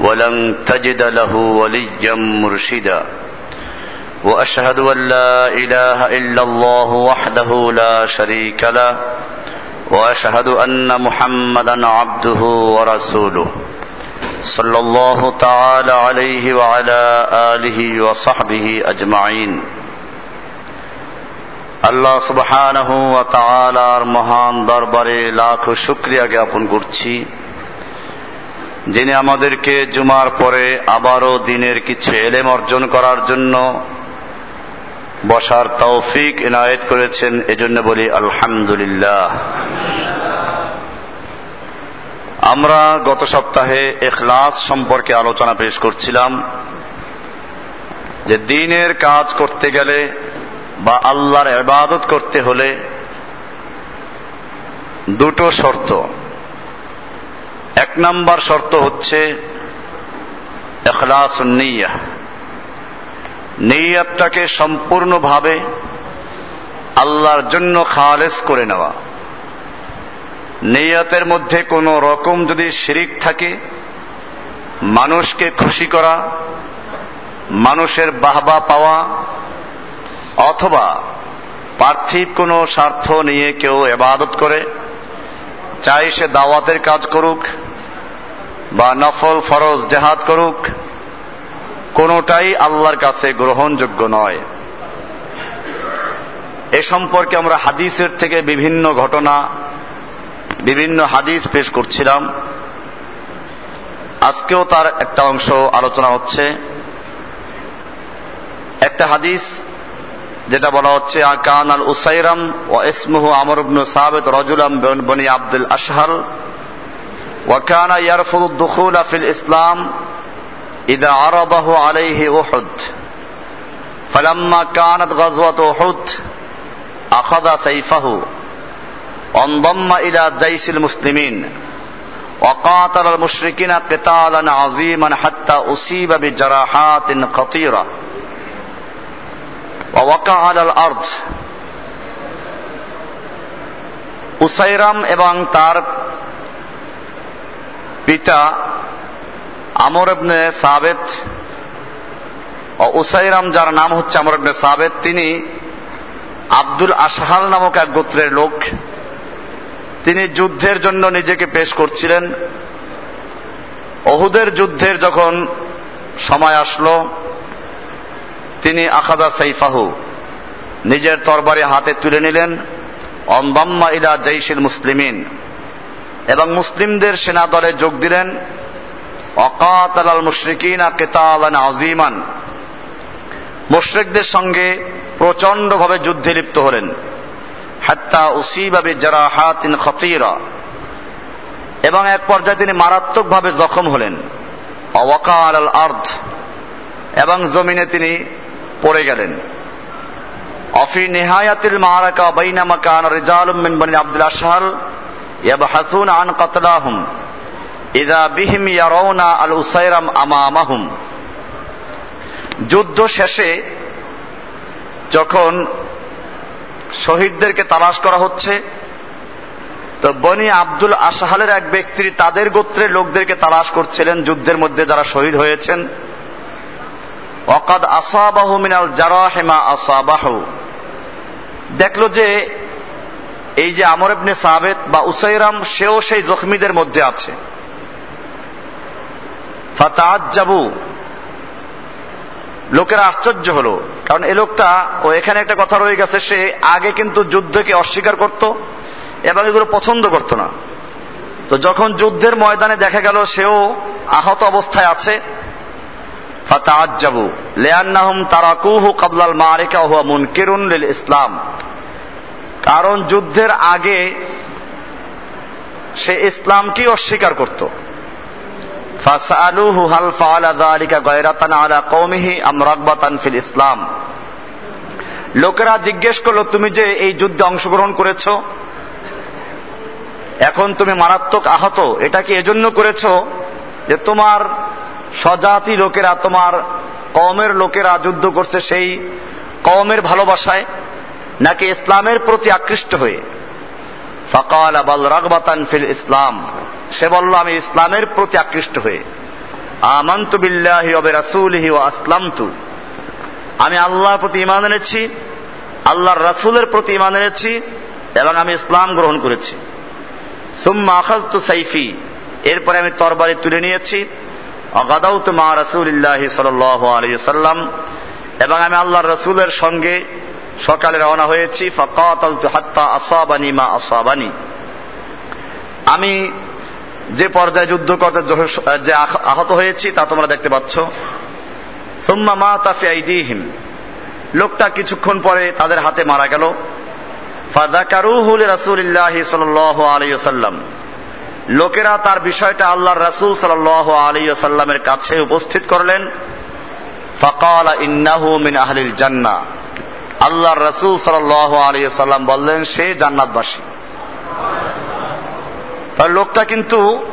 ولن تجد له وليا مرشدا واشهد ان لا اله الا الله وحده لا شريك له واشهد ان محمدا عبده ورسوله صلى الله تعالى عليه وعلى اله وصحبه اجمعين আল্লাহ সুবহানাহু ওয়া তাআলার মহান দরবারে লাখ শুকরিয়া জ্ঞাপন করছি যিনি আমাদেরকে জুমার পরে আবারও দিনের কিছু এলেম অর্জন করার জন্য বসার তৌফিক এনায়েত করেছেন, এজন্য বলি আলহামদুলিল্লাহ। আমরা গত সপ্তাহে এখলাস সম্পর্কে আলোচনা পেশ করছিলাম যে দিনের কাজ করতে গেলে বা আল্লাহর ইবাদত করতে হলে দুটো শর্ত। এক নাম্বার শর্ত হচ্ছে এখলাস নিয়া নিয়াতটাকে সম্পূর্ণভাবে আল্লাহর জন্য খালেস করে নেওয়া। নিয়াতের মধ্যে কোনো রকম যদি শিরিক থাকে, মানুষকে খুশি করা, মানুষের বাহবা পাওয়া, অথবা পার্থিব কোনো স্বার্থ নিয়ে কেউ এবাদত করে, চাই সে দাওয়াতের কাজ করুক বা নফল ফরজ জেহাদ করুক, কোনোটাই আল্লাহর কাছে গ্রহণযোগ্য নয়। এ সম্পর্কে আমরা হাদিসের থেকে বিভিন্ন ঘটনা, বিভিন্ন হাদিস পেশ করছিলাম। আজকেও তার একটা অংশ আলোচনা হচ্ছে। একটা হাদিস যেটা বলা হচ্ছে কান আল উসাইরাম ও ইসমুহু আমর ইবনু রজুলাম বনি আব্দুল আশহাল وكان يرفض الدخول في الإسلام إذا عرضه عليه أحد فلما كانت غزوة أحد أخذ سيفه وانضم إلى جيش المسلمين وقاتل المشركين قتالا عظيما حتى أصيب بجراحات خطيرة ووقع على الأرض উসাইরাম এবং তার পিতা আমর ইবনে সাবেত ও উসাইরাম, যার নাম হচ্ছে আমর ইবনে সাবেত, তিনি আব্দুল আসহাল নামক এক গোত্রের লোক। তিনি যুদ্ধের জন্য নিজেকে পেশ করছিলেন। অহুদের যুদ্ধের যখন সময় আসলো, তিনি আখাজা সাইফাহু নিজের তরবারি হাতে তুলে নিলেন। অন্দম্মা ইলা জৈশিল মুসলিমিন। এবং মুসলিমদের সেনা দলে যোগ দিলেন। অকাতাল আল মুশরিকিনা কেতালান আজিমান মুশরিকদের সঙ্গে প্রচন্ডভাবে যুদ্ধে লিপ্ত হলেন। হাত্তা উসিবাবি যারা হাতিন খতিরা। এবং এক পর্যায়ে তিনি মারাত্মকভাবে জখম হলেন। অওয়াকাল আল আর্ধ এবং জমিনে তিনি পড়ে গেলেন। অফি নেহায়াতিল মারাকা বাইনামা কান রিজালুম মিন বনি আব্দুল আশহাল ইয়াবহাসুন আন কাতলাহুম। ইদা বিহিম ইয়ারাউনা আল উসাইরাম যুদ্ধ শেষে যখন শহীদদেরকে তালাশ করা হচ্ছে, তো বনি আব্দুল আশহালের এক ব্যক্তি তাদের গোত্রের লোকদেরকে তালাশ করছিলেন, যুদ্ধের মধ্যে যারা শহীদ হয়েছেন। অকাদ আসাবাহু মিনাল জারাহেমা আসাবাহু। দেখল যে এই যে আমর ইবনে সাবেত বা উসাইরাম, সেও সেই জখমিদের মধ্যে আছে। ফাতাজ্জাবু লোকের আশ্চর্য হলো, কারণ এ লোকটা, ও এখানে একটা কথা রয়ে গেছে, সে আগে কিন্তু যুদ্ধকে অস্বীকার করত এবং এগুলো পছন্দ করত না। তো যখন যুদ্ধের ময়দানে দেখা গেল সেও আহত অবস্থায় আছে ফাতাজ্জাবু লিআন্নাহুম তারাকুহু ক্বাবলাল মারিকা হুয়া মুনকিরুন লিল ইসলাম। কারণ যুদ্ধের আগে সে ইসলামকে অস্বীকার করত। ফিল ইসলাম। লোকেরা জিজ্ঞেস করল, তুমি যে এই যুদ্ধে অংশগ্রহণ করেছ, এখন তুমি মারাত্মক আহত, এটা কি এজন্য করেছ যে তোমার স্বজাতি লোকেরা, তোমার কমের লোকেরা যুদ্ধ করছে সেই কমের ভালোবাসায়? নাকি ইসলামের প্রতি আকৃষ্ট হয়ে? ফকাল আবাল রাগবাতান ফিল ইসলাম। সে বলল, আমি ইসলামের প্রতি আকৃষ্ট হয়ে। আমান্তু বিল্লাহি ওবে রাসূলিহি ওয়া আসলামতু। আমি আল্লাহর প্রতি ইমান এনেছি, আল্লাহর রাসূলের প্রতি ইমান এনেছি এবং আমি ইসলাম গ্রহণ করেছি। সুম্মা আখাজতু সাইফি। এরপরে আমি তরবারি তুলে নিয়েছি। অগাদাউতু মা রাসূলিল্লাহি সাল্লাল্লাহু আলাইহি সাল্লাম এবং আমি আল্লাহর রসুলের সঙ্গে সকালে রওনা হয়েছি। আসাবানি মা আসাবানি। আমি যে পর্যায়ে যুদ্ধ করতে যে আহত হয়েছি, তা তোমরা দেখতে পাচ্ছ। সুম্মা মা তাফি লোকটা কিছুক্ষণ পরে তাদের হাতে মারা গেল। ওয়াসাল্লাম। লোকেরা তার বিষয়টা আল্লাহর রাসূল সাল্লাল্লাহু আলাইহি ওয়াসাল্লামের কাছে উপস্থিত করলেন। ফকাল ইন্নাহু মিন আহলিল জান্নাহ। আল্লাহর রাসূল সাল্লাম বললেন, সে জান্নাতবাসী। তার লোকটা কিন্তু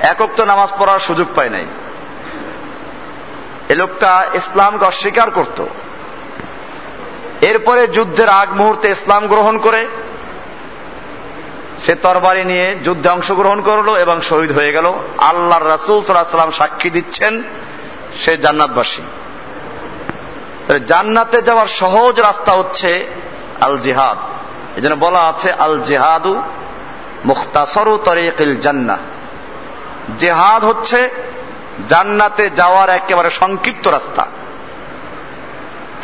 একক তো নামাজ পড়ার সুযোগ পায় নাই। এ লোকটা ইসলামকে অস্বীকার করত। এরপরে যুদ্ধের আগ মুহূর্তে ইসলাম গ্রহণ করে, সে তরবারি নিয়ে যুদ্ধে অংশগ্রহণ করল এবং শহীদ হয়ে গেল। আল্লাহ রাসুল সাল্লাহ সাল্লাম সাক্ষী দিচ্ছেন, সে জান্নাতবাসী। জান্নাতে যাওয়ার সহজ রাস্তা হচ্ছে আল জিহাদ এই জন্য বলা আছে আল জেহাদু মুখতাসরু তরিকিল জান্না জেহাদ হচ্ছে জান্নাতে যাওয়ার একেবারে সংক্ষিপ্ত রাস্তা।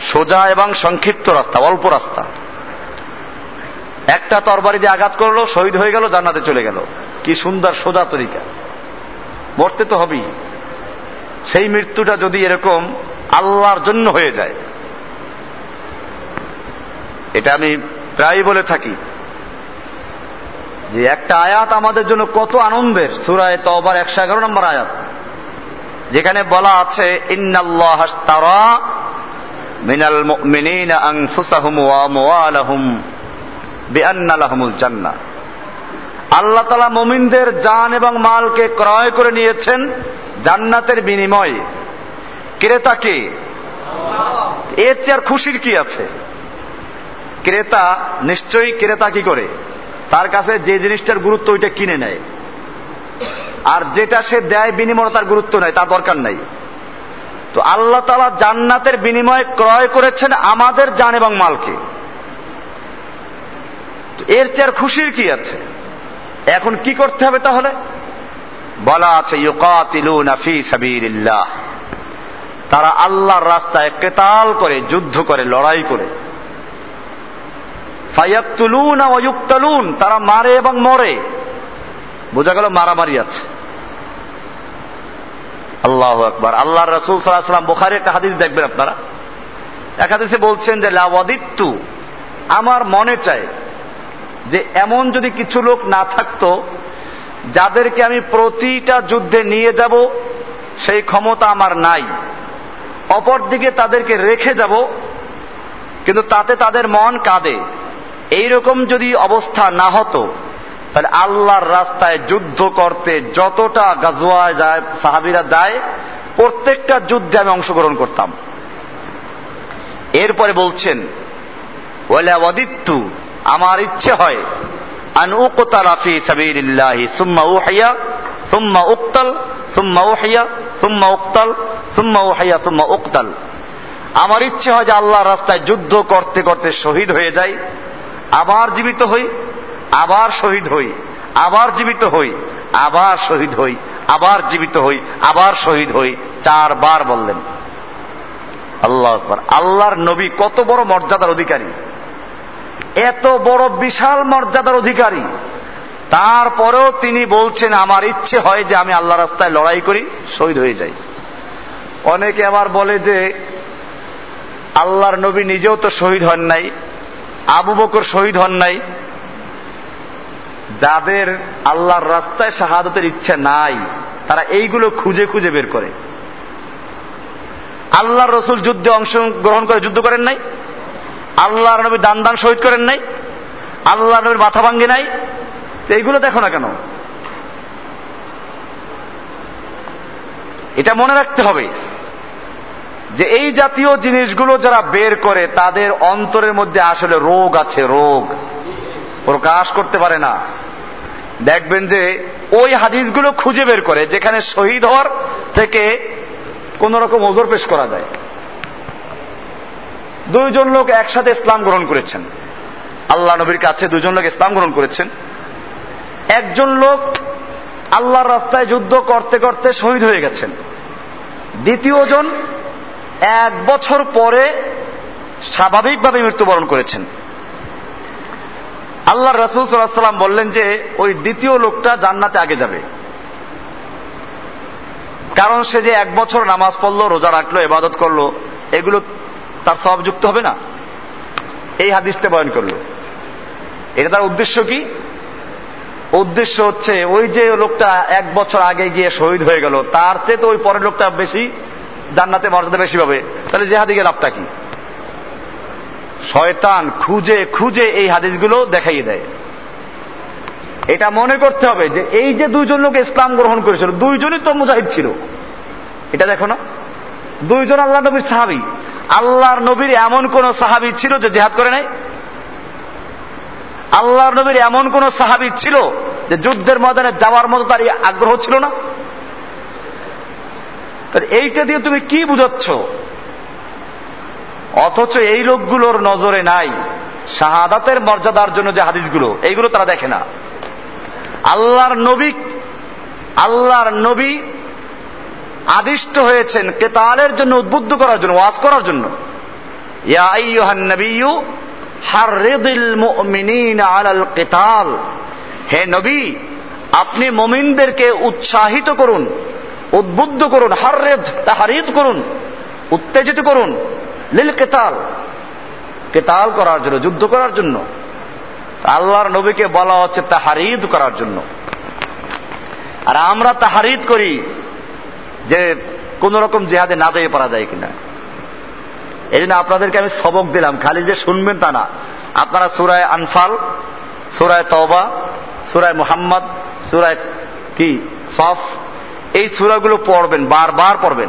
সোজা এবং সংক্ষিপ্ত রাস্তা, অল্প রাস্তা। একটা তরবারি দিয়ে আঘাত করল, শহীদ হয়ে গেল, জান্নাতে চলে গেল। কি সুন্দর সোজা তরিকা। মরতে তো হবেই। সেই মৃত্যুটা যদি এরকম আল্লাহর জন্য হয়ে যায়। এটা আমি প্রায় বলে থাকি যে একটা আয়াত আমাদের জন্য কত আনন্দের। সুরায় তবার একশো এগারো নম্বর আয়াত। যেখানে বলা আছে, ইন্নাল্লাহ মিনাল আল্লাহ তালা মমিনদের জান এবং মালকে ক্রয় করে নিয়েছেন জান্নাতের বিনিময়ে। ক্রেতাকে এর চেয়ে আর খুশির কি আছে? ক্রেতা নিশ্চয়ই ক্রেতা কি করে? তার কাছে যে জিনিসটার গুরুত্ব ওইটা কিনে নেয়। আর যেটা সে দেয় বিনিময় তার গুরুত্ব নাই, তার দরকার নাই। তো আল্লাহ তালা জান্নাতের বিনিময়ে ক্রয় করেছেন আমাদের জান এবং মালকে। এর চেয়ে আর খুশির কি আছে? এখন কি করতে হবে তাহলে? বলা আছে তারা আল্লাহর রাস্তায় কেতাল করে, যুদ্ধ করে, লড়াই করে। ফাইয়াতুলুন অয়ুক্তালুন তারা মারে এবং মরে। বোঝা গেল মারামারি আছে। আল্লাহ আকবার। আল্লাহ রসুল সাল্লাম বোখারি একটা হাদিস দেখবেন আপনারা? এক হাদিসে বলছেন যে লাওয়াদিত্তু আমার মনে চায় যে, এমন যদি কিছু লোক না থাকতো, যাদেরকে আমি প্রতিটা যুদ্ধে নিয়ে যাব, সেই ক্ষমতা আমার নাই। অপরদিকে তাদেরকে রেখে যাব, কিন্তু তাতে তাদের মন কাঁদে। এইরকম যদি অবস্থা না হতো, তাহলে আল্লাহর রাস্তায় যুদ্ধ করতে যতটা গাজোয়ায় যায়, সাহাবিরা যায়, প্রত্যেকটা যুদ্ধে আমি অংশগ্রহণ করতাম। এরপরে বলছেন আমার ইচ্ছে হয়, আন সুম্মা সুম্মা উক্তাল, সুম্মা উহিয়া সুম্মা উক্তাল, সুম্মা উহিয়া সুম্মা উক্তাল। আমার ইচ্ছে হয় যে আল্লাহর রাস্তায় যুদ্ধ করতে করতে শহীদ হয়ে যাই, আবার জীবিত হই, আবার শহীদ হই, আবার জীবিত হই, আবার শহীদ হই, আবার জীবিত হই, আবার শহীদ হই, চারবার বললেন। আল্লাহ আল্লাহর নবী কত বড় মর্যাদার অধিকারী, এত বড় বিশাল মর্যাদার অধিকারী। তারপরেও তিনি বলছেন, আমার ইচ্ছে হয় যে আমি আল্লাহ রাস্তায় লড়াই করি, শহীদ হয়ে যাই। অনেকে আবার বলে যে, আল্লাহর নবী নিজেও তো শহীদ হন নাই, আবু বকর শহীদ হন নাই। যাদের আল্লাহর রাস্তায় শাহাদতের ইচ্ছা নাই, তারা এইগুলো খুঁজে খুঁজে বের করে। আল্লাহর রসুল যুদ্ধে অংশগ্রহণ করে যুদ্ধ করেন নাই, আল্লাহর নবী দান দান শহীদ করেন নাই আল্লাহ নবীর মাথা ভাঙ্গে নাই এইগুলো দেখো না কেন? এটা মনে রাখতে হবে যে এই জাতীয় জিনিসগুলো যারা বের করে, তাদের অন্তরের মধ্যে আসলে রোগ আছে, রোগ। প্রকাশ করতে পারে না। দেখবেন যে ওই হাদিসগুলো খুঁজে বের করে, যেখানে শহীদ হওয়ার থেকে কোন রকম ওজোর পেশ করা যায়। দুইজন লোক একসাথে ইসলাম গ্রহণ করেছেন। আল্লাহ নবীর কাছে দুজন লোক ইসলাম গ্রহণ করেছেন। একজন লোক আল্লাহর রাস্তায় যুদ্ধ করতে করতে শহীদ হয়ে গেছেন। দ্বিতীয় জন এক বছর পরে স্বাভাবিকভাবে মৃত্যুবরণ করেছেন। আল্লাহ রসুল সাল্লাম বললেন যে, ওই দ্বিতীয় লোকটা জান্নাতে আগে যাবে। কারণ সে যে এক বছর নামাজ পড়ল, রোজা রাখল এবাদত করল, এগুলো তার সব যুক্ত হবে না। এই হাদিসটা বয়ন করল। এটা তার উদ্দেশ্য কি? উদ্দেশ্য হচ্ছে ওই যে লোকটা এক বছর আগে গিয়ে শহীদ হয়ে গেল, তার চেয়ে তো ওই পরের লোকটা বেশি জান্নাতে মর্যাদা বেশি পাবে। তাহলে যে হাদিকে লাভটা কি? শয়তান খুঁজে খুঁজে এই হাদিসগুলো দেখাইয়ে দেয়। এটা মনে করতে হবে যে এই যে দুইজন লোক ইসলাম গ্রহণ করেছিল, দুইজনই তো মুজাহিদ ছিল। এটা দেখো না। দুইজন আল্লাহ নবীর সাহাবি। আল্লাহর নবীর এমন কোন সাহাবি ছিল যে জেহাদ করে নাই? আল্লাহর নবীর এমন কোন সাহাবি ছিল যে যুদ্ধের ময়দানে যাওয়ার মতো তার আগ্রহ ছিল না? এইটা দিয়ে তুমি কি বুঝাচ্ছ? অথচ এই লোকগুলোর নজরে নাই শাহাদাতের মর্যাদার জন্য যে হাদিসগুলো, এইগুলো তারা দেখে না। আল্লাহর নবী আল্লাহর নবী আদিষ্ট হয়েছেন কেতালের জন্য, উদ্বুদ্ধ করার জন্য, ওয়াজ করার জন্য। ইয়া কিতাল। হে নবী, আপনি মমিনদেরকে উৎসাহিত করুন, উদ্বুদ্ধ করুন হাররেদ তাহারিদ করুন, উত্তেজিত করুন, লিল কেতাল কেতাল করার জন্য, যুদ্ধ করার জন্য, আল্লাহর নবীকে বলা হচ্ছে তাহারিদ করার জন্য। আর আমরা তাহারিদ করি যে কোন রকম জেহাদে না যাইয়ে পারা যায় কিনা। এই জন্য আপনাদেরকে আমি সবক দিলাম। খালি যে শুনবেন তা না। আপনারা সুরায় আনফাল, সুরায় তওবা, সুরায় মুহাম্মদ, সুরায় কি? সফ, এই সুরাগুলো পড়বেন, বারবার পড়বেন।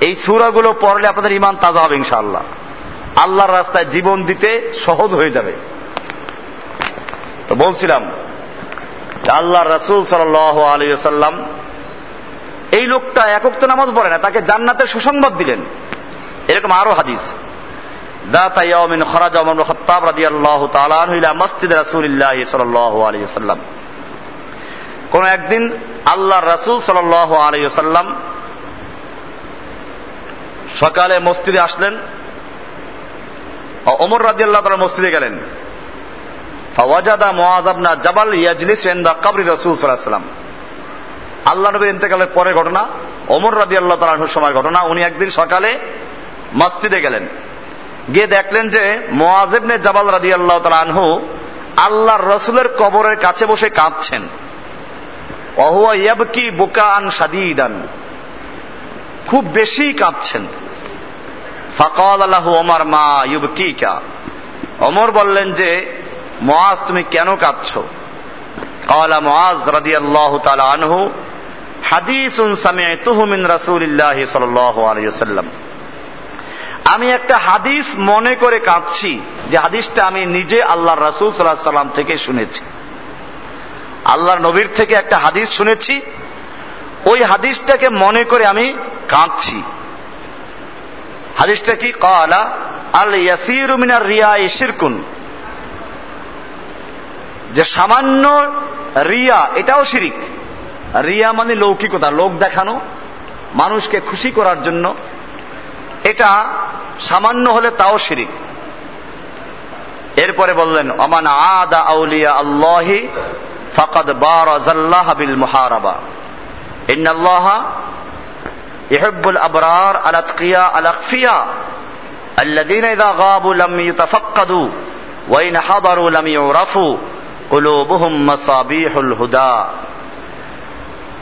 এই সুরাগুলো পড়লে আপনাদের ইমান তাজা হবে ইনশাআল্লাহ। আল্লাহর রাস্তায় জীবন দিতে সহজ হয়ে যাবে। তো বলছিলাম আল্লাহ রসুল সাল আলী সাল্লাম এই লোকটা একক তো নামাজ পড়ে না, তাকে জান্নাতের সুসংবাদ দিলেন। এরকম আরও হাদিস। দাতা ইয়াউমিন খাত্তাব রাদিয়াল্লাহু তাআলা আনহু ইলা মসজিদ সাল্লাল্লাহু আলাইহি কোন একদিন আল্লাহর রাসূল সাল্লাল্লাহু আলাইহি সকালে মসজিদে আসলেন ওমর রাদিয়াল্লাহু তাআলা মসজিদে গেলেন। ফাওয়াজাদা মুআজ ইবনে জাবাল ইয়াজলিস ইনদা কবরি রাসূল সাল্লাল্লাহু আলাইহি আল্লাহ নবীর ইন্তেকালের পরে ঘটনা ওমর রাদিয়াল্লাহু তাআলার সময় ঘটনা, উনি একদিন সকালে মসজিদে গেলেন। গিয়ে দেখলেন যে মোয়াজেবনে জাবাল রাজি আল্লাহ আনহু আল্লাহর রসুলের কবরের কাছে বসে কাঁদছেন। অহুয়া ইয়াবকি বোকান সাদিদান খুব বেশি কাঁদছেন। ফাকাল আল্লাহ ওমার, মা ইউব কি কা অমর বললেন যে মহাজ তুমি কেন কাঁদছ? কালা মহাজ রাদি আল্লাহ তালা আনহু হাদিস সামিয়া তুহমিন রাসুলিল্লাহ ইল্লাহ আলিয়া আলাইসাল্লাম আমি একটা হাদিস মনে করে কাঁদছি যে হাদিসটা আমি নিজে আল্লাহ রাসুল সাল্লাহ সাল্লাম থেকে শুনেছি। আল্লাহর নবীর থেকে একটা হাদিস শুনেছি। ওই হাদিসটাকে মনে করে আমি কাঁদছি। হাদিসটা কি? কলা আল ইয়াসির মিনার রিয়া শিরকুন। যে সামান্য রিয়া, এটাও শিরিক। রিয়া মানে লৌকিকতা, লোক দেখানো, মানুষকে খুশি করার জন্য। এটা সামান্য হলে তাও শিরিক এরপরে বললেন অমান আদা আউলিয়া আল্লাহি ফাকাদ বারাজাল্লাহ বিল মুহারাবা ইন্নাল্লাহ ইহিব্বুল আবরার আলাতকিয়া আলাকফিয়া الذين إذا غابوا لم يتفقدوا وإن حضروا لم يعرفوا قلوبهم مصابيح الهدى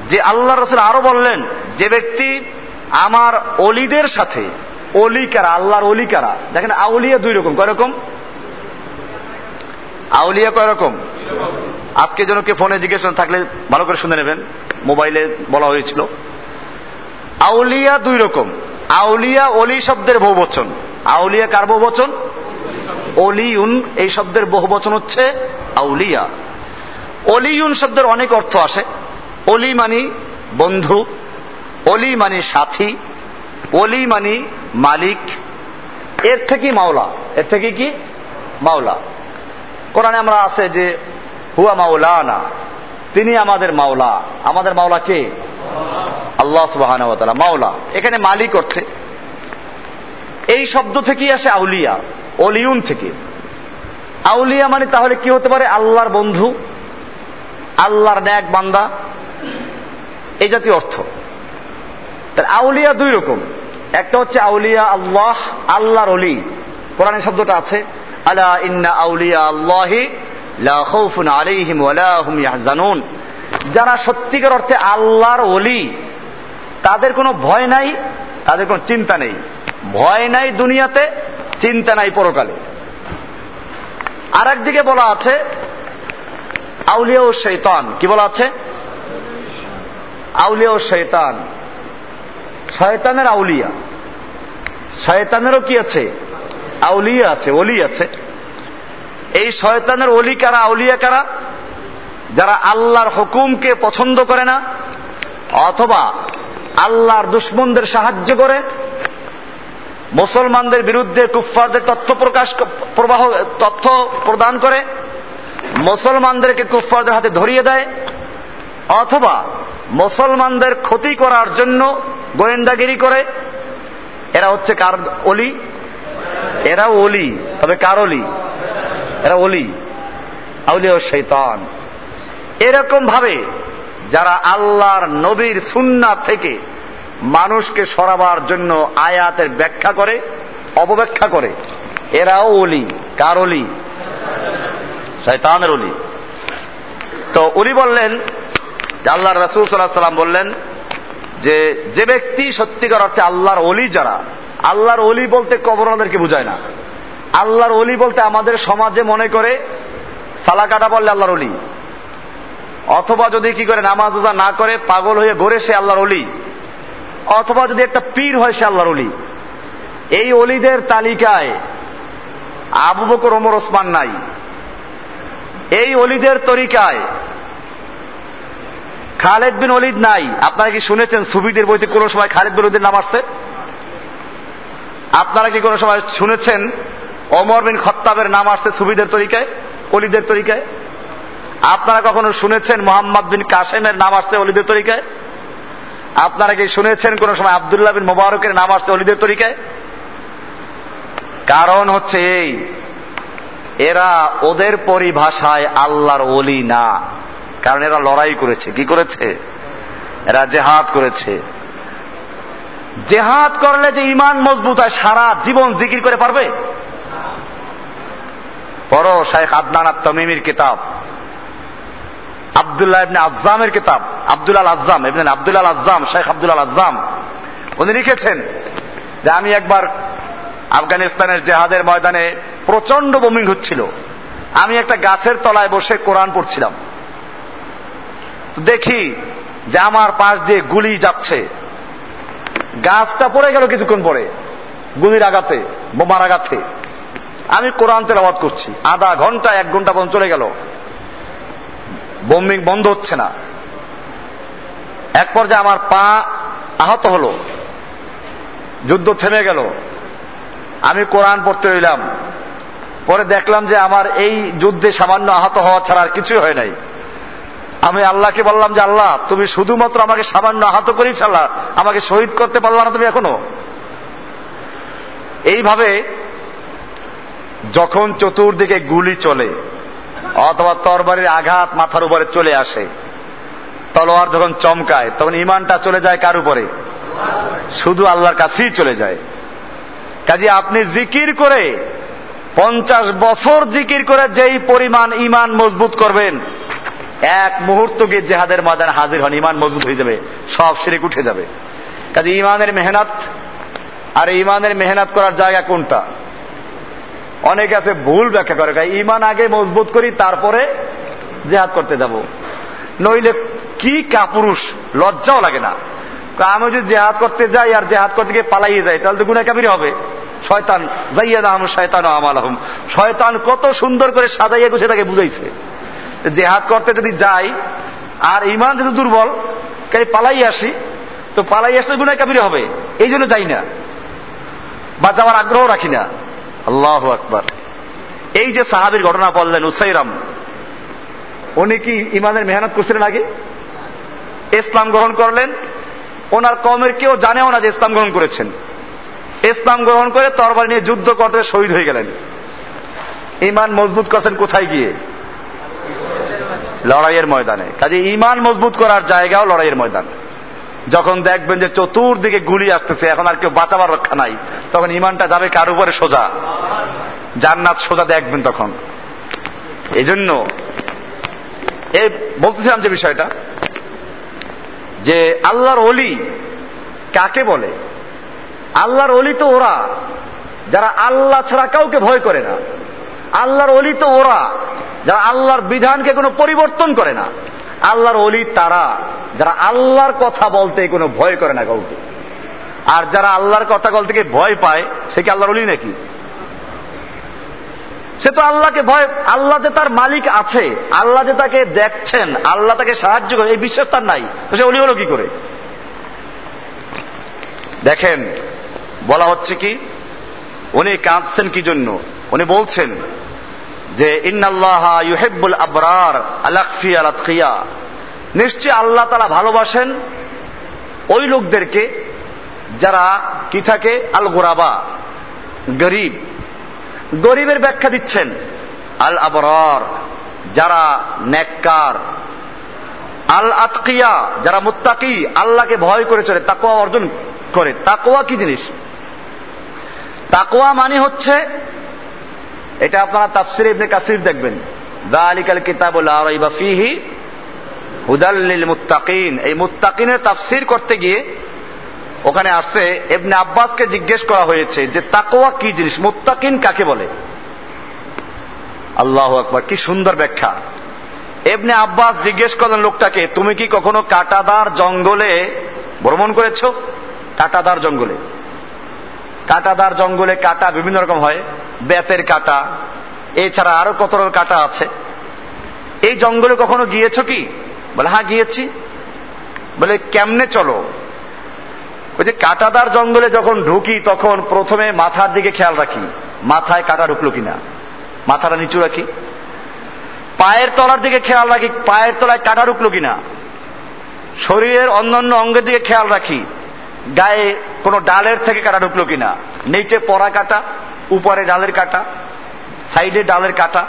যে আল্লাহ রসুল আরো বললেন যে ব্যক্তি আমার অলিদের সাথে অলি কারা? আল্লাহর অলি কারা? দেখেন, আউলিয়া দুই রকম। কয় রকম? আউলিয়া কয়রকম আজকে যেন কে ফোনে জিজ্ঞেস থাকলে ভালো করে শুনে নেবেন। মোবাইলে বলা হয়েছিল। আউলিয়া দুই রকম। আউলিয়া অলি শব্দের বহু বচন আউলিয়া কার বহু বচন অলিউন, এই শব্দের বহু বচন হচ্ছে আউলিয়া। অলিউন শব্দের অনেক অর্থ আসে। অলি মানি বন্ধু, অলি মানি সাথী, অলি মানি মালিক, এর থেকে মাওলা, এর থেকে কি? মাওলা। কোরআনে আমরা আছে যে, হুয়া মাওলানা, তিনি আমাদের মাওলা। আমাদের মাওলা কে? আল্লাহ সুবাহ মাওলা। এখানে মালিক অর্থে। এই শব্দ থেকেই আসে আউলিয়া, অলিউন থেকে। আউলিয়া মানে তাহলে কি হতে পারে? আল্লাহর বন্ধু, আল্লাহর ন্যাক বান্দা। এই জাতীয় অর্থ। আউলিয়া দুই রকম। একটা হচ্ছে আউলিয়া আল্লাহ, আল্লাহর অলি কোরআনের শব্দটা আছে, আলা ইন্না আউলিয়া আল্লাহি আলাইহিম ওয়ালা হুম ইয়াহজানুন। যারা সত্যিকার অর্থে আল্লাহর অলি তাদের কোনো ভয় নাই, তাদের কোনো চিন্তা নেই। ভয় নাই দুনিয়াতে, চিন্তা নাই পরকালে। আর একদিকে বলা আছে, আউলিয়া ও শৈতান। কি বলা আছে? আউলিয়া ও শৈতান। শয়তানের আউলিয়া। শয়তানেরও কি আছে? আউলিয়া আছে অলি আছে। এই শয়তানের অলি কারা, আউলিয়া কারা? যারা আল্লাহর হুকুমকে পছন্দ করে না, অথবা আল্লাহর দুশ্মনদের সাহায্য করে, মুসলমানদের বিরুদ্ধে কুফফারদের তথ্য প্রকাশ প্রবাহ, তথ্য প্রদান করে, মুসলমানদেরকে কুফফারদের হাতে ধরিয়ে দেয়, অথবা মুসলমানদের ক্ষতি করার জন্য গোয়েন্দাগিরি করে। এরা হচ্ছে কার অলি? এরা অলি, তবে কার অলি? এরা অলি, আউলিয়া শৈতান এরকম ভাবে যারা আল্লাহর নবীর সুন্না থেকে মানুষকে সরাবার জন্য আয়াতের ব্যাখ্যা করে অপব্যাখ্যা করে, এরাও অলি। কার অলি? শয়তানের অলি। তো উনি বললেন আল্লাহ রসুল সাল্লাহ সাল্লাম বললেন যে যে ব্যক্তি সত্যিকার অর্থে আল্লাহর অলি যারা, আল্লাহর অলি বলতে কবরনাদেরকে বুঝায় না। আল্লাহর অলি বলতে আমাদের সমাজে মনে করে সালা কাটা বললে আল্লাহর অলি অথবা যদি কি করে নামাজ ওজা না করে পাগল হয়ে ঘরে সে আল্লাহর অলি অথবা যদি একটা পীর হয় সে আল্লাহর অলি এই অলিদের তালিকায় আবু বকর, ওমর, ওসমান নাই। এই অলিদের তরিকায় খালেদ বিন অলিদ নাই। আপনারা কি শুনেছেন সুবিদের বইতে কোন সময় খালেদ বিন অলিদের নাম আসছে? আপনারা কি কোন সময় শুনেছেন অমর বিন খত্তাবের নাম আসছে সুবিদের তরিকায় অলিদের তরিকায়? আপনারা কখনো শুনেছেন মোহাম্মদ বিন কাসেমের নাম আসছে অলিদের তরিকায়? আপনারা কি শুনেছেন কোন সময় আবদুল্লাহ বিন মোবারকের নাম আসছে অলিদের তরিকায়? কারণ হচ্ছে এই, এরা ওদের পরিভাষায় আল্লাহর অলি না। কারণ এরা লড়াই করেছে। কি করেছে? এরা জেহাদ করেছে। জেহাদ করলে যে ইমান মজবুত হয়, সারা জীবন জিকির করে পারবে? পড়ো শাইখ আদনান তমিমির কিতাব। আবদুল্লাহ ইবনে আজ্জামের কিতাব। আব্দুল আজ্জাম, ইবনে আব্দুল আজ্জাম শেখ আব্দুল আজ্জাম। উনি লিখেছেন যে আমি একবার আফগানিস্তানের জেহাদের ময়দানে প্রচণ্ড বোমিং হচ্ছিল। আমি একটা গাছের তলায় বসে কোরআন পড়ছিলাম। দেখি যে আমার পাশ দিয়ে গুলি যাচ্ছে। গাছটা পড়ে গেল কিছুক্ষণ পরে, গুলির আঘাতে, বোমার আঘাতে। আমি কোরআন তেলাবাদ করছি, আধা ঘণ্টা, এক ঘণ্টা পর্যন্ত চলে গেল। বোম্বিং বন্ধ হচ্ছে না। এক পর্যায়ে আমার পা আহত হলো, যুদ্ধ থেমে গেল। আমি কোরআন পড়তে রইলাম। পরে দেখলাম যে আমার এই যুদ্ধে সামান্য আহত হওয়া ছাড়া আর কিছুই হয় নাই। আমি আল্লাহকে বললাম যে আল্লাহ, তুমি শুধুমাত্র আমাকে সামান্য আহত করেই ছাড়া আমাকে শহীদ করতে পারলা না তুমি এখনও? এইভাবে যখন চতুর্দিকে গুলি চলে, অথবা তরবারির আঘাত মাথার উপরে চলে আসে, তলোয়ার যখন চমকায়, তখন ইমানটা চলে যায় কার উপরে? শুধু আল্লাহর কাছেই চলে যায়। কাজে আপনি জিকির করে, পঞ্চাশ বছর জিকির করে যেই পরিমাণ ইমান মজবুত করবেন এক মুহূর্ত গিয়ে জেহাদের ময়দানে হাজির হন ইমান মজবুত হয়ে যাবে, সব শিরিক উঠে যাবে। কাজে ইমানের মেহনত, আর ইমানের মেহনত করার জায়গা কোনটা? অনেকে আছে ভুল ব্যাখ্যা করে ইমান আগে মজবুত করি, তারপরে জেহাদ করতে যাব। নইলে কি কাপুরুষ, লজ্জাও লাগে না। আমি যদি জেহাদ করতে যাই আর জেহাদ করতে গিয়ে পালাইয়ে যাই, তাহলে তো গুণা কাবির হবে। শয়তান, যাইয়া না শয়তান আমাল আহম শয়তান কত সুন্দর করে সাজাইয়া গুছে তাকে বুঝাইছে। জেহাদ করতে যদি যাই, আর ইমান যদি দুর্বল কাই পালাই আসি, তো পালাই আসলে গুণা কাবির হবে। এই জন্য যাই না। বা যাওয়ার আগ্রহ রাখি না। আল্লাহ আকবার। এই যে সাহাবির ঘটনা বললেন উসাইরাম, উনি কি ইমানের মেহনত করছিলেন আগে? ইসলাম গ্রহণ করলেন। ওনার কমের কেউ জানেও না যে ইসলাম গ্রহণ করেছেন। ইসলাম গ্রহণ করে তরবার নিয়ে যুদ্ধ করতে শহীদ হয়ে গেলেন। ইমান মজবুত করছেন কোথায় গিয়ে? লড়াইয়ের ময়দানে। কাজে ইমান মজবুত করার জায়গাও লড়াইয়ের ময়দান। যখন দেখবেন যে চতুর্দিকে গুলি আসতেছে, এখন আর কেউ বাঁচাবার রক্ষা নাই, তখন ইমানটা যাবে কার উপরে? সোজা। জান্নাত সোজা দেখবেন তখন। এই জন্য এ বলতেছিলাম যে বিষয়টা, যে আল্লাহর অলি কাকে বলে? আল্লাহর অলি তো ওরা, যারা আল্লাহ ছাড়া কাউকে ভয় করে না। আল্লাহর অলি তো ওরা। যারা আল্লাহর বিধানকে কোনো পরিবর্তন করে না, আল্লাহর অলি তারা, যারা আল্লাহর কথা বলতে কোনো ভয় করে না কাউকে। আর যারা আল্লাহর কথা বলতে ভয় পায়, সে কি আল্লাহর অলি নাকি? সে তো আল্লাহকে ভয়, আল্লাহ যে তার মালিক আছে, আল্লাহ যে তাকে দেখছেন, আল্লাহ তাকে সাহায্য করে, এই বিশ্বাস তার নাই। তো সে অলি হলো কি করে? দেখেন, বলা হচ্ছে কি, উনি কাঁদছেন কি জন্য? উনি বলছেন যে, ইন্নাল্লাহ আবরার আলাকফি আলাতকিয়া নিশ্চয় আল্লাহ তালা ভালোবাসেন ওই লোকদেরকে যারা কি থাকে? আল গোরাবা। গরিব গরিবের ব্যাখ্যা দিচ্ছেন আল আবরার যারা নেককার। আল আতকিয়া যারা মুত্তাকি, আল্লাহকে ভয় করে চলে তাকোয়া অর্জন করে। তাকোয়া কি জিনিস? তাকোয়া মানে হচ্ছে এটা আপনারা তাফসির ইবনে কাসির দেখবেন। দালিকাল কিতাবুল আরাইবা ফিহি হুদাল্লিল মুত্তাকিন। এই মুত্তাকিনের তাফসির করতে গিয়ে ওখানে আসছে এমনি আব্বাসকে জিজ্ঞেস করা হয়েছে যে তাকোয়া কি জিনিস? মুত্তাকিন কাকে বলে? আল্লাহ আকবার, কি সুন্দর ব্যাখ্যা। এমনি আব্বাস জিজ্ঞেস করলেন লোকটাকে, তুমি কি কখনো কাটাদার জঙ্গলে ভ্রমণ করেছ? কাটাদার জঙ্গলে। কাটাদার জঙ্গলে কাটা বিভিন্ন রকম হয়। বেতের কাটা, এছাড়া আরও কত কাটা আছে? এই জঙ্গলে কখনো গিয়েছ কি? বলে হ্যাঁ গিয়েছি। বলে, কেমনে চলো? ওই যে কাটাদার জঙ্গলে যখন ঢুকি, তখন প্রথমে মাথার দিকে খেয়াল রাখি, মাথায় কাটা ঢুকলো কিনা, মাথাটা নিচু রাখি। পায়ের তলার দিকে খেয়াল রাখি, পায়ের তলায় কাটা ঢুকলো কিনা, শরীরের অন্যান্য অঙ্গের দিকে খেয়াল রাখি, গায়ে কোনো ডালের থেকে কাটা ঢুকলো কিনা, নিচে পরা কাটা উপরে ডালের কাটা, সাইডে ডালের কাটা।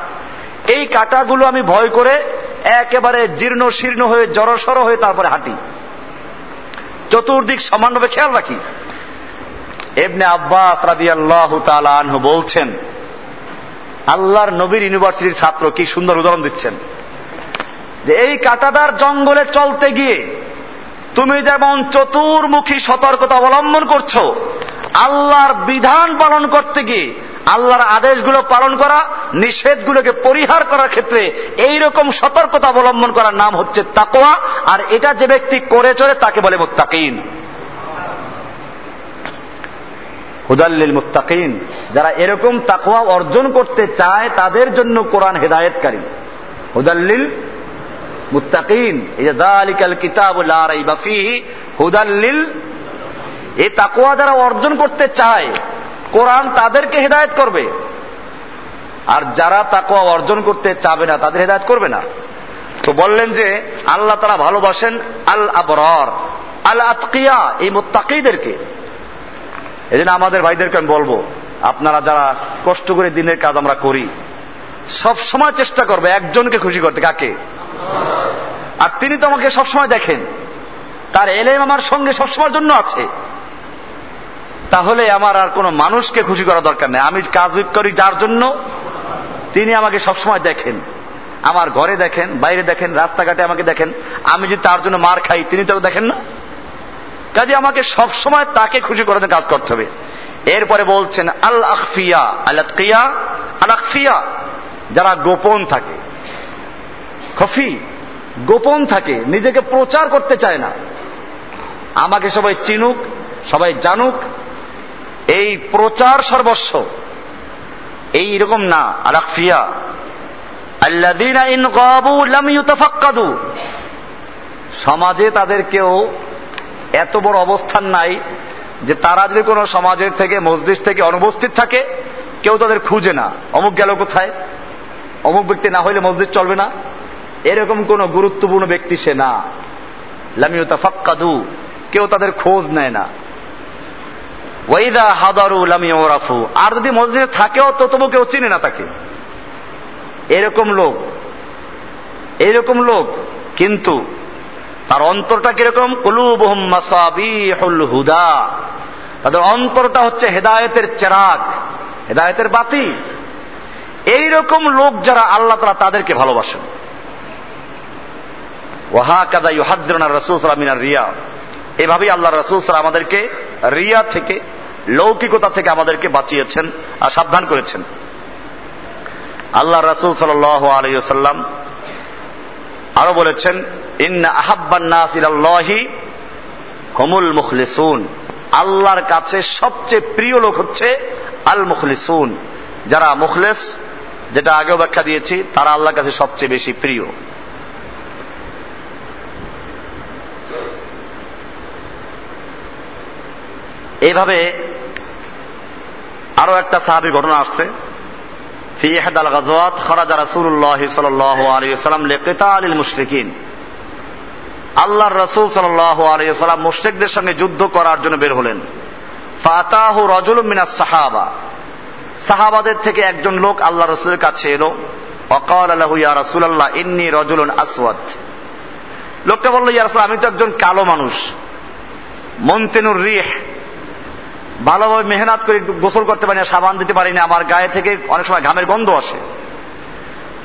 এই কাটাগুলো আমি ভয় করে একেবারে জীর্ণ শীর্ণ হয়ে জড়সড় হয়ে তারপরে হাঁটি। চতুর্দিক সমানভাবে খেয়াল রাখি। এমনি আব্বাস রাদি আল্লাহ বলছেন, আল্লাহর নবীর ইউনিভার্সিটির ছাত্র কি সুন্দর উদাহরণ দিচ্ছেন। যে এই কাটাদার জঙ্গলে চলতে গিয়ে তুমি যেমন চতুর্মুখী সতর্কতা অবলম্বন করছ আল্লাহর বিধান পালন করতে গিয়ে আল্লাহর আদেশগুলো পালন করা, নিষেধগুলোকে পরিহার করার ক্ষেত্রে এই রকম সতর্কতা অবলম্বন করার নাম হচ্ছে তাকোয়া আর এটা যে ব্যক্তি করে চলে তাকে বলে মুত্তাকিন। হুদাল্লিল মুত্তাকিন। যারা এরকম তাকোয়া অর্জন করতে চায়, তাদের জন্য কোরআন হেদায়েতকারী। হুদাল্লিল মুত্তাকিন। এই যে দালিকাল কিতাবুল আরাইবা ফিহি হুদাল্লিল এই তাকোয়া যারা অর্জন করতে চায়, কোরআন তাদেরকে হেদায়ত করবে। আর যারা তাকোয়া অর্জন করতে চাবে না, তাদের হেদায়ত করবে না। তো বললেন যে, আল্লাহ তারা ভালোবাসেন আল আবরর আল আতকিয়া এই মোত্তাকিদেরকে। এই জন্য আমাদের ভাইদেরকে আমি বলব, আপনারা যারা কষ্ট করে দিনের কাজ আমরা করি, সব সময় চেষ্টা করবে একজনকে খুশি করতে, কাকে? আর তিনি তো আমাকে সবসময় দেখেন। তার এলেম আমার সঙ্গে সবসময়ের জন্য আছে। তাহলে আমার আর কোনো মানুষকে খুশি করা দরকার নেই। আমি কাজ করি যার জন্য তিনি আমাকে সবসময় দেখেন। আমার ঘরে দেখেন, বাইরে দেখেন, রাস্তাঘাটে আমাকে দেখেন। আমি যদি তার জন্য মার খাই, তিনি তো দেখেন না। কাজে আমাকে সব সময় তাকে খুশি করাতে কাজ করতে হবে। এরপরে বলছেন আল আখফিয়া আলাতকিয়া আল আখফিয়া যারা গোপন থাকে, খফি, গোপন থাকে, নিজেকে প্রচার করতে চায় না। আমাকে সবাই চিনুক, সবাই জানুক এই প্রচার সর্বস্ব। এই রকম না, আলাকফিয়া। আল্লাদিনা সমাজে তাদের কেউ এত বড় অবস্থান নাই যে তারা যদি কোনো সমাজের থেকে মসজিদ থেকে অনুপস্থিত থাকে, কেউ তাদের খুঁজে না। অমুক গেল কোথায়? অমুক ব্যক্তি না হইলে মসজিদ চলবে না। এরকম কোন গুরুত্বপূর্ণ ব্যক্তি সে না। লামিউতা ফাক্কাদু কেউ তাদের খোঁজ নেয় না। ওয়াইদা হাদারু লামি ওরাফু আর যদি মসজিদে থাকেও তো তবু কেউ চিনে না তাকে। এরকম লোক। এরকম লোক। কিন্তু তার অন্তরটা কীরকম? মাসাবিহুল হুদা। তাদের অন্তরটা হচ্ছে হেদায়েতের চেরাগ, হেদায়েতের বাতি। এইরকম লোক যারা আল্লাহ তারা তাদেরকে ভালোবাসেন। ওয়াহা কাদা ইউহাদ্দিরুনা রাসূল সাল্লাল্লাহু রিয়া। এভাবেই আল্লাহ রাসূল সাল্লাল্লাহু আমাদেরকে রিয়া থেকে, লৌকিকতা থেকে আমাদেরকে বাঁচিয়েছেন আর সাবধান করেছেন। আল্লাহ রাসূল সাল্লাল্লাহু আলাইহি ওয়াসাল্লাম আরও বলেছেন, ইন্না মুখলিসুন। আল্লাহর কাছে সবচেয়ে প্রিয় লোক হচ্ছে আল মুখলিসুন। যারা মুখলেস, যেটা আগেও ব্যাখ্যা দিয়েছি, তারা আল্লাহর কাছে সবচেয়ে বেশি প্রিয়। এইভাবে আরও একটা সাহাবি ঘটনা আসছে। ফি আলাইহি ওয়াসাল্লাম লিকিতালিল আল্লাহর সঙ্গে যুদ্ধ করার জন্য বের হলেন। ফাতাহু মিনাস সাহাবা। সাহাবাদের থেকে একজন লোক আল্লাহ রসুলের কাছে এলো। আল্লাহ ইয়া ইন্নী রাজুলুন আসওয়াদ। লোকটা বলল, ইয়া আমি তো একজন কালো মানুষ। মন্তেনুর রিহ ভালোভাবে মেহনত করে গোসল করতে পারি না, সাবান দিতে পারি না, আমার গায়ে থেকে অনেক সময় ঘামের গন্ধ আসে।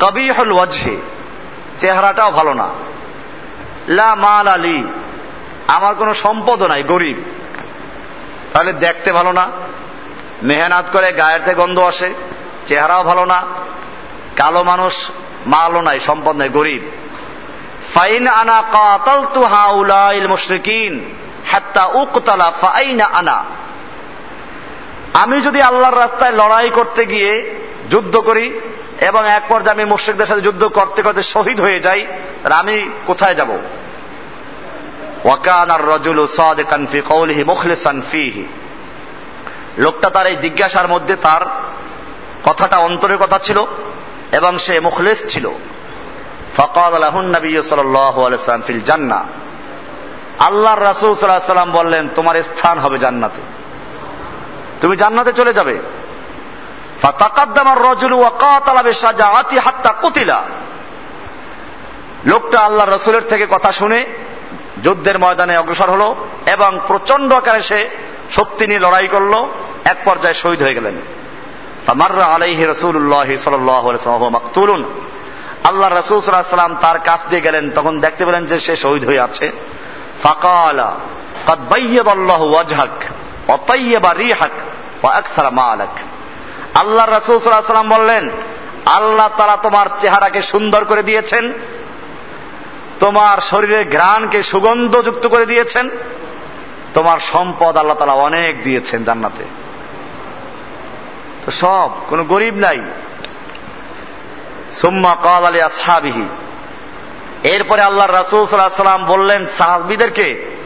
কবি হল ওয়াজহে, চেহারাটাও ভালো না। লা মাল আলী আমার কোনো সম্পদও নাই, গরিব। তাহলে দেখতে ভালো না, মেহনত করে গায়ের থেকে গন্ধ আসে, চেহারাও ভালো না, কালো মানুষ মালও নাই, সম্পদ নাই, গরিব। ফাইন আনা কাতাল তু হাউলাইল মুশরিকিন, হাত্তা উকতালা ফাইনা আনা। আমি যদি আল্লাহর রাস্তায় লড়াই করতে গিয়ে যুদ্ধ করি এবং এক পর্যায়ে আমি মুশ্রিকদের সাথে যুদ্ধ করতে করতে শহীদ হয়ে যাই, তাহলে আমি কোথায় যাব? ওয়াকান আর রজুল সাদিকান ফি কওলিহি মুখলিসান ফিহি। লোকটা তার এই জিজ্ঞাসার মধ্যে তার কথাটা অন্তরের কথা ছিল এবং সে মুখলেস ছিল। ফকাল আলাহুন নবী সাল্লাল্লাহু আলাইহি সাল্লাম ফিল জান্নাহ। আল্লাহর রাসূল সাল্লাম বললেন, তোমার স্থান হবে জান্নাতে। তুমি জান্নাতে চলে যাবে। লোকটা আল্লাহ রসুলের থেকে কথা শুনে যুদ্ধের ময়দানে অগ্রসর হলো এবং প্রচণ্ড আকারে সে শক্তি নিয়ে লড়াই করল, এক পর্যায়ে শহীদ হয়ে গেলেন। আলাইহি রসুল্লাহ আল্লাহ রসুল তার কাছ দিয়ে গেলেন, তখন দেখতে পেলেন যে সে শহীদ হয়ে আছে। ফাকালা আল্লাহ রিহাক আল্লাহ রাসূল বললেন, আল্লাহ তারা তোমার চেহারাকে সুন্দর করে দিয়েছেন, তোমার শরীরের ঘ্রাণকে সুগন্ধযুক্ত করে দিয়েছেন, তোমার সম্পদ আল্লাহ তালা অনেক দিয়েছেন জান্নাতে। তো সব, কোন গরিব নাই। সুম্মা কাল আলী আসহাবিহি। এরপরে আল্লাহ রাসূল বললেন সাহাবিদেরকে,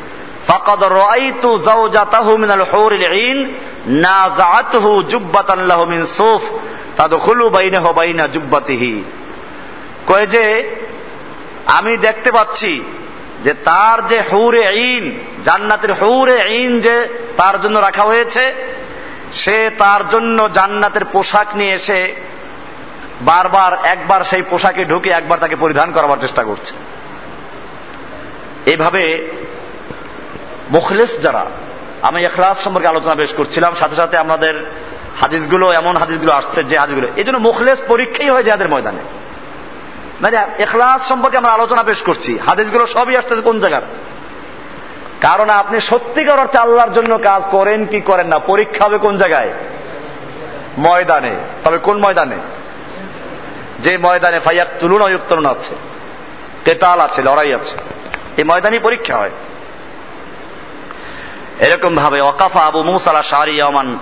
ফাকাদ রাআইতু যাওজাতাহু মিনাল হুরিল ঈন নাযাআতহু মিন বাইনা কয় যে, আমি দেখতে পাচ্ছি যে তার যে হুরে ঈন জান্নাতের হুরে ঈন যে তার জন্য রাখা হয়েছে, সে তার জন্য জান্নাতের পোশাক নিয়ে এসে বারবার একবার সেই পোশাকে ঢুকে একবার তাকে পরিধান করাবার চেষ্টা করছে। এভাবে মুখলেস যারা আমি এখলাস সম্পর্কে আলোচনা বেশ করছিলাম। সাথে সাথে আমাদের হাদিসগুলো, এমন হাদিসগুলো আসছে যে হাদিসগুলো। এই জন্য মুখলেস পরীক্ষাই হয় যাদের ময়দানে। মানে এখলাস সম্পর্কে আমরা আলোচনা পেশ করছি। হাদিসগুলো সবই আসতেছে কোন জায়গার? কারণ আপনি সত্যিকার অর্থে আল্লাহর জন্য কাজ করেন কি করেন না, পরীক্ষা হবে কোন জায়গায়? ময়দানে। তবে কোন ময়দানে? যে ময়দানে ফাইয়াক তুলুন অয়ুক্তরণ আছে। কেতাল আছে, লড়াই আছে। এই ময়দানই পরীক্ষা হয়। এরকম ভাবে ওকাফা আবু মুসালা শাহরি ইয়ামান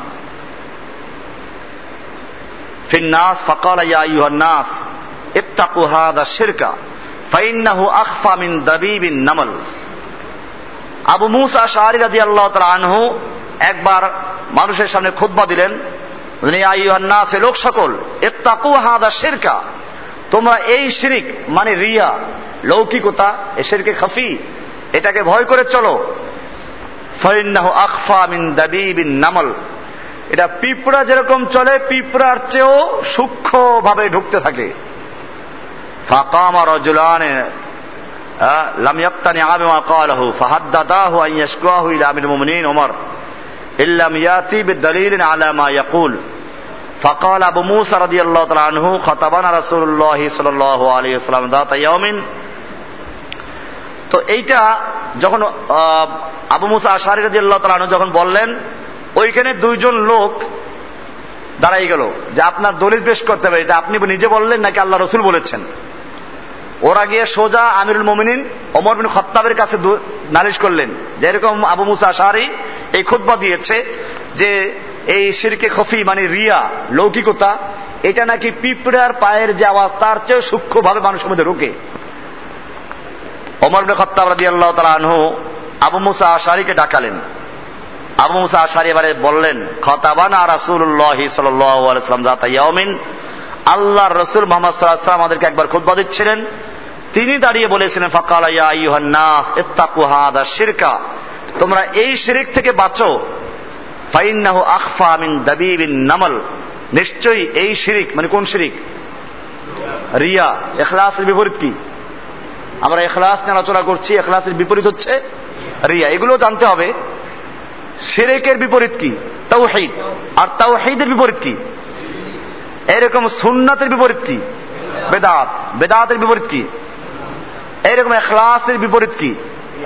ফিন্নাস ফকাল ইত্তাকু হাদা শিরকা, ফাইন্নাহু আখফা মিন দাবিবিন নামল। আবু মুসা শাহরি রাদিয়াল্লাহু তাআলা আনহু একবার মানুষের সামনে খুতবা দিলেন লোক সকল এত্তাকু হাদা শিরকা, তোমরা এই শিরিক মানে রিয়া, লৌকিকতা, এ শিরকে খাফি, এটাকে ভয় করে চলো। ফৈন্নাহু আখফা মিন দাবিবিন নামল এটা পিঁপড়া যেরকম চলে পিঁপড়ার চেয়েও সূক্ষ্ম ভাবে ঢুকতে থাকে ফাকামা রজুলানে লাম ইয়াক্তানি আবিমা ক্বালাহু ফাহাদ্দাদাহু আন ইয়াশকুয়াহু ইলা আমির মুমিনিন ওমর ইল্লাম ইয়াতি বিদলিল আলা মা ইয়াকুল فقال أبو موسى رضي الله تعالى عنه خطبنا رسول الله صلى الله عليه وسلم ذات يوم তো এইটা যখন আবু মুসা আশারি রাজি আল্লাহ তালু যখন বললেন, ওইখানে দুইজন লোক দাঁড়াই গেল যে আপনার দলিল পেশ করতে হবে। এটা আপনি নিজে বললেন নাকি আল্লাহ রসুল বলেছেন? ওরা গিয়ে সোজা আমিরুল মোমিনিন অমর বিন খত্তাবের কাছে নালিশ করলেন যেরকম আবু মুসা আশারি এই খুদ্া দিয়েছে যে এই শিরকে খফি মানে রিয়া, লৌকিকতা, এটা নাকি পিঁপড়ার পায়ের যে আওয়াজ, তার চেয়েও সূক্ষ্মভাবে মানুষের মধ্যে রোকে অমর বিন খত্তাব রাজি আল্লাহ তালা আনহু আবু মুসা আশারিকে ডাকালেন। আবু মুসা আশারি এবারে বললেন, খতাবানা রাসুল্লাহ সাল্লাম জাতা ইয়ামিন আল্লাহ রসুল মোহাম্মদ সাল্লাহ আমাদেরকে একবার খুদ্া দিচ্ছিলেন। তিনি দাঁড়িয়ে বলেছিলেন, ফাকালা ইয়া ইউহান্নাস ইত্তাকু হাদা শিরকা। তোমরা এই শিরিক থেকে বাঁচো। ফাইন্নাহু আখফা মিন দাবিবিন নামল। নিশ্চয়ই এই শিরিক মানে কোন শিরিক? রিয়া। এখলাসের বিপরীত কি? আমরা এখলাস নিয়ে আলোচনা করছি এখলাসের বিপরীত হচ্ছে রিয়া, এগুলো জানতে হবে। সেরেকের বিপরীত কি? তাওহিদ। আর তাওহিদের বিপরীত কি? এরকম সুন্নাতের বিপরীত কি? বেদাত। বেদাতের বিপরীত কি? এরকম এখলাসের বিপরীত কি?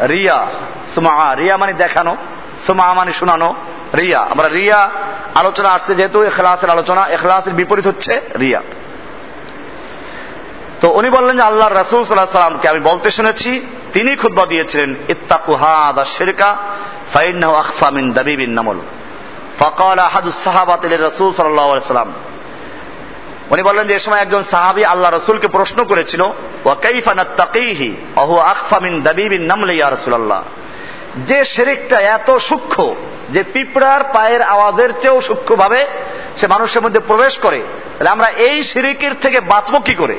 রিয়া, সুমা, রিয়া মানে দেখানো, সুমা মানে শোনানো, রিয়া। আমরা রিয়া আলোচনা আসছে যেহেতু এখলাসের আলোচনা, এখলাসের বিপরীত হচ্ছে রিয়া। তো উনি বললেন যে আল্লাহ রসুল সাল্লাহ সাল্লামকে আমি বলতে শুনেছি তিনি খুদ্া দিয়েছিলেন, ইত্তাকু হাদা শিরকা, ফাইন্নাহু আখফা দাবিবিন নামল। ফকাল আহাদুস সাহাবাত রসুল উনি বললেন যে সময় একজন সাহাবি আল্লাহ রসুলকে প্রশ্ন করেছিল যে শেরিকটা এত সূক্ষ্ম, যে পিঁপড়ার পায়ের আওয়াজের চেয়েও সূক্ষ্ম ভাবে সে মানুষের মধ্যে প্রবেশ করে, তাহলে আমরা এই শিরিকের থেকে বাঁচবো কি করে?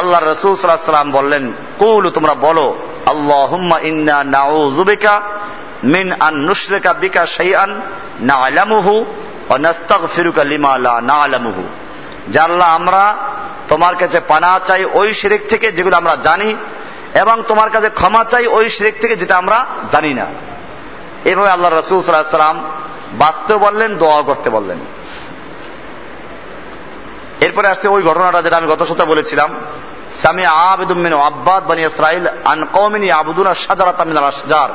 আল্লাহ রসুল সাল্লাম বললেন, কুল, তোমরা বলো আল্লাহ ইন্না নাউজুবিকা মিন আন নুশরিকা বিকা শাইআন না'লামুহু জানলা আমরা তোমার কাছে পানা চাই ওই শিরিক থেকে যেগুলো আমরা জানি, এবং তোমার কাছে ক্ষমা চাই ওই শিরিক থেকে যেটা আমরা জানি না। এভাবে আল্লাহ রসুল সাল্লাম বাঁচতে বললেন, দোয়া করতে বললেন। এরপরে আসছে ওই ঘটনাটা যেটা আমি গত সপ্তাহে বলেছিলাম। সামি আবেদুমিন আব্বাদ বানি ইসরাইল আন কৌমিনী আবুদুনা আশজার।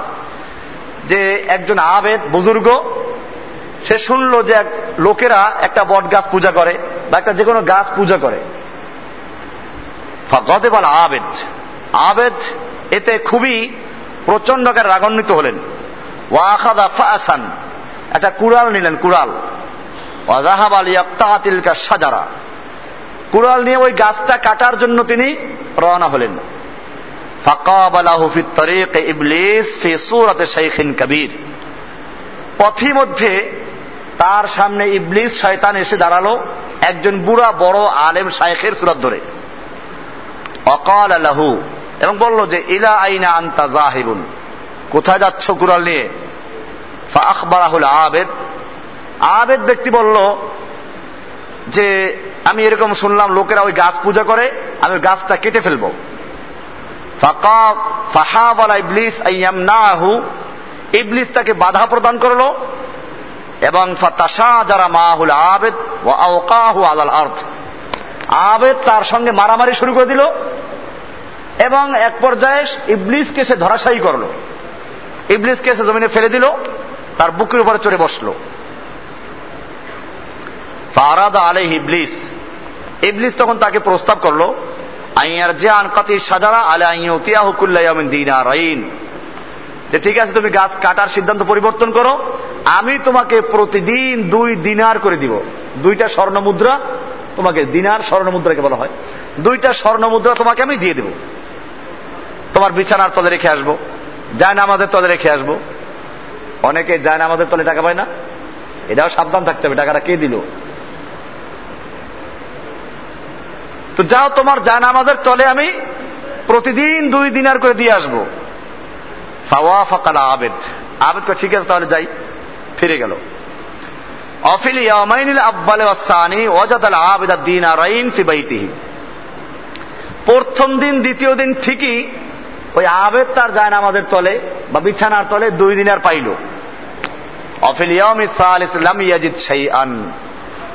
যে একজন আবেদ, বুজুর্গ, সে শুনলো যে লোকেরা একটা বট গাছ পূজা করে বা একটা যে কোনো গাছ পূজা করে। গদেবাল আবেদ। আবেদ এতে খুবই প্রচন্ডকার রাগান্বিত হলেন। ওয়াখাদা ফাসান। একটা কুড়াল নিলেন, কুড়াল। ওয়াজাহাব আল ইয়াক্তাহাতিলকা সাজারা কুড়াল নিয়ে ওই গাছটা কাটার জন্য তিনি রওনা হলেন। পথি মধ্যে তার সামনে ইবলিস, শয়তান এসে দাঁড়াল একজন বুড়া বড় আলেম শায়েখের সুরত ধরে। অকাল আলাহু এবং বলল যে, ইলা আইনা আন্তা জাহিবুন কোথায় যাচ্ছ কুরাল নিয়ে? আখবরাহুল আবেদ। আবেদ ব্যক্তি বলল যে আমি এরকম শুনলাম, লোকেরা ওই গাছ পূজা করে, আমি গাছটা কেটে ফেলব। ইবলিস তাকে বাধা প্রদান করল, এবং আবেদ ও আলাল আবেদ তার সঙ্গে মারামারি শুরু করে দিল, এবং এক পর্যায়ে ইবলিসকে সে ধরাশায়ী করল। ইবলিসকে সে জমিনে ফেলে দিল, তার বুকের উপরে চড়ে বসল। ফারাদা আলে ইবলিস। ইবলিস তখন তাকে প্রস্তাব করল আইয়ার জান কতি সাজারা আলে আইয়া হুকুল্লাহমিন দিনা রাইন। যে ঠিক আছে, তুমি গাছ কাটার সিদ্ধান্ত পরিবর্তন করো, আমি তোমাকে প্রতিদিন দুই দিনার করে দিব। দুইটা স্বর্ণ মুদ্রা তোমাকে, দিনার স্বর্ণ মুদ্রাকে বলা হয়। দুইটা স্বর্ণ মুদ্রা তোমাকে আমি দিয়ে দেব। তোমার বিছানার তলে রেখে আসব যায় না আমাদের তলে রেখে আসব। অনেকে যায় না আমাদের তলে টাকা পায় না। এটাও সাবধান থাকতে হবে, টাকাটা কে দিল? তো যাও তোমার জায় নামাজের তলে আমি প্রতিদিন দুই দিনার করে দিয়ে আসব। ফাওয়া ফাকালা আবেদ। আবেদ করে ঠিক আছে, তাহলে যাই। ফিরে গেল। অফিল ইয়ামাইনিল আব্বালে ওয়াসানি ওয়াজাদাল আবেদ দিন আরাইন ফি বাইতিহি। প্রথম দিন, দ্বিতীয় দিন ঠিকই ওই আবেদ তার যায় নামাজের তলে বা বিছানার তলে দুই দিনার পাইল। অফিল ইয়ামি সালিস লাম ইয়াজিদ শাইআন।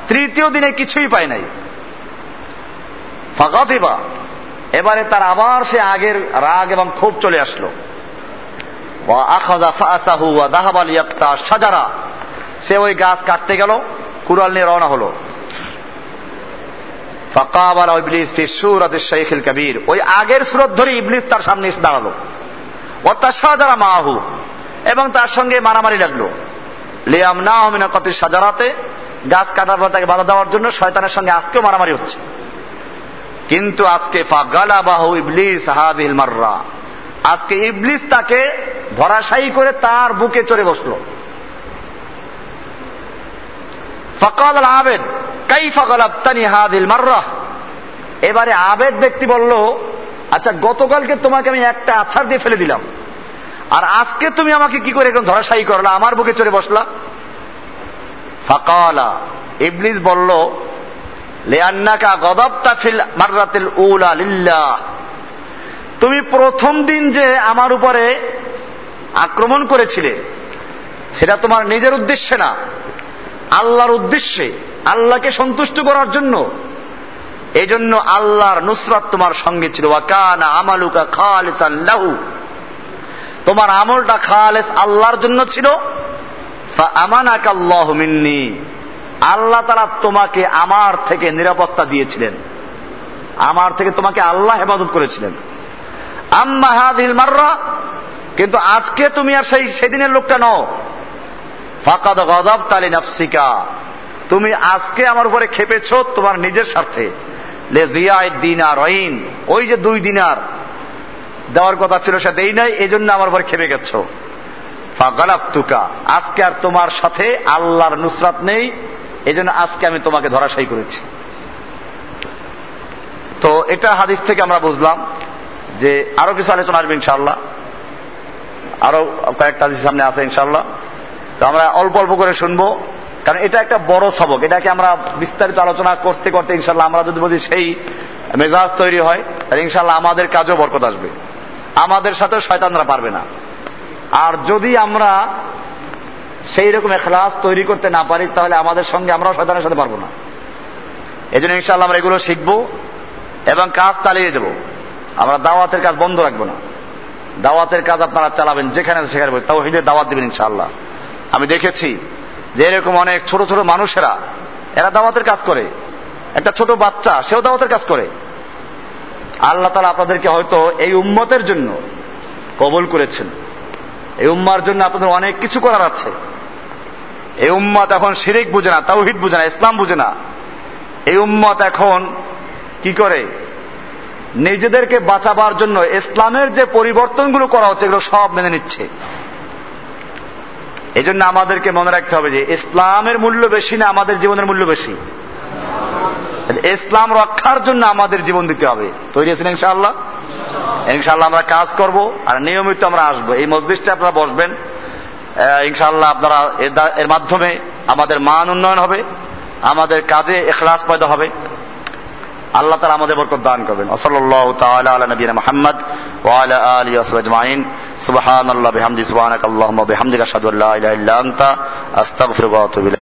তৃতীয় দিনে কিছুই পায় নাই। ফাঁকাতিবা এবারে তার আবার সে আগের রাগ এবং ক্ষোভ চলে আসলো। সাজারা সে ওই গাছ কাটতে গেল, কুড়াল নিয়ে রওনা হলো। ফকাবাল ইবলিস ফি কবির। ওই আগের সুরত ধরে ইবলিস তার সামনে এসে দাঁড়াল। ও তার সাজারা মাহু। এবং তার সঙ্গে মারামারি লাগল। লিয়াম না কত সাজারাতে গাছ কাটার পর তাকে বাধা দেওয়ার জন্য শয়তানের সঙ্গে আজকেও মারামারি হচ্ছে। কিন্তু আজকে ফাগালা বাহু ইবলিস হাদিল মাররা। আজকে ইবলিস তাকে ধরাশায়ী করে তার বুকে চড়ে বসল। ফকাল আবেদ কাই ফকাল আবতানি হাদিল মাররা। এবারে আবেদ ব্যক্তি বলল আচ্ছা গতকালকে তোমাকে আমি একটা আছাড় দিয়ে ফেলে দিলাম। আর আজকে তুমি আমাকে কি করে এখন ধরাশায়ী করলা? আমার বুকে চড়ে বসলা। ফাকালা, ইবলিস বলল ফিল তুমি প্রথম দিন যে আমার উপরে আক্রমণ করেছিলে, সেটা তোমার নিজের উদ্দেশ্যে না। আল্লাহর উদ্দেশ্যে, আল্লাহকে সন্তুষ্ট করার জন্য। এই জন্য আল্লাহর নুসরাত তোমার সঙ্গে ছিল। ওয়াকানা আমালুকা খালিসাল্লাহু তোমার আমলটা খালেস আল্লাহর জন্য ছিল। আমানাকা আল্লাহ মিন্নি। আল্লাহ তারা তোমাকে আমার থেকে নিরাপত্তা দিয়েছিলেন। আমার থেকে তোমাকে আল্লাহ হেফাজত করেছিলেন। আম্মা হাদিল মাররা, কিন্তু আজকে তুমি আর সেই সেদিনের লোকটা নও। ফাকাদ গজব তালি নাফসিকা তুমি আজকে আমার উপরে খেপেছ তোমার নিজের স্বার্থে। লে দিনার রইন ওই যে দুই দিনার। দেওয়ার কথা ছিল, সে দেই নাই এই জন্য আমার উপরে খেপে গেছ। ফাগালাফতুকা, আজকে আর তোমার সাথে আল্লাহর নুসরাত নেই এই জন্য আজকে আমি তোমাকে ধরাশায়ী করেছি। তো এটা হাদিস থেকে আমরা বুঝলাম যে আরও কিছু আলোচনা আসবে ইনশাল্লাহ আরও কয়েকটা হাদিস সামনে আছে ইনশাল্লাহ তো আমরা অল্প অল্প করে শুনব। কারণ এটা একটা বড় সবক। এটাকে আমরা বিস্তারিত আলোচনা করতে করতে ইনশাল্লাহ আমরা যদি বলি সেই মেজাজ তৈরি হয়, তাহলে ইনশাল্লাহ আমাদের কাজও বরকত আসবে। আমাদের সাথেও শয়তানরা পারবে না। আর যদি আমরা সেই রকম এখলাস তৈরি করতে না পারি, তাহলে আমাদের সঙ্গে আমরাও শয়তানের সাথে পারব না। এই জন্য ইনশাল্লাহ আমরা এগুলো শিখব এবং কাজ চালিয়ে যাব আমরা দাওয়াতের কাজ বন্ধ রাখব না। দাওয়াতের কাজ আপনারা চালাবেন, যেখানে সেখানে তাও হিদের দাওয়াত দেবেন ইনশাল্লাহ আমি দেখেছি যে এরকম অনেক ছোট ছোট মানুষেরা, এরা দাওয়াতের কাজ করে। একটা ছোট বাচ্চা, সেও দাওয়াতের কাজ করে। আল্লাহ তালা আপনাদেরকে হয়তো এই উম্মতের জন্য কবল করেছেন। এই উম্মার জন্য আপনাদের অনেক কিছু করার আছে। এই উম্মত এখন শিরিক বুঝে না, তাওহিদ বুঝে না, ইসলাম বুঝে না। এই উম্মত এখন কি করে? নিজেদেরকে বাঁচাবার জন্য ইসলামের যে পরিবর্তনগুলো করা হচ্ছে, এগুলো সব মেনে নিচ্ছে। এই জন্য আমাদেরকে মনে রাখতে হবে যে, ইসলামের মূল্য বেশি না আমাদের জীবনের মূল্য বেশি। ইসলাম রক্ষার জন্য আমাদের জীবন দিতে হবে। তৈরি আছেন ইনশাআল্লাহ? ইনশাআল্লাহ আমরা কাজ করব, আর নিয়মিত আমরা আসব। এই মসজিদটা আপনারা বসবেন। ইনশাআল্লাহ আপনারা এর মাধ্যমে আমাদের মান উন্নয়ন হবে, আমাদের কাজে এখলাস পয়দা হবে। আল্লাহ তালা আমাদের বরকত দান করবেন। ওসল্লাহ তাআলা আলা নবীনা মুহাম্মদ ওয়া আলা সাহবিহি আজমাইন। সুবহানাল্লাহি, বিহামদি, সুবহানাকাল্লাহুম্মা, বিহামদিকা আশহাদু আল্লা ইলাহা ইল্লা আনতা, আস্তাগফিরুকা ওয়া আতুবু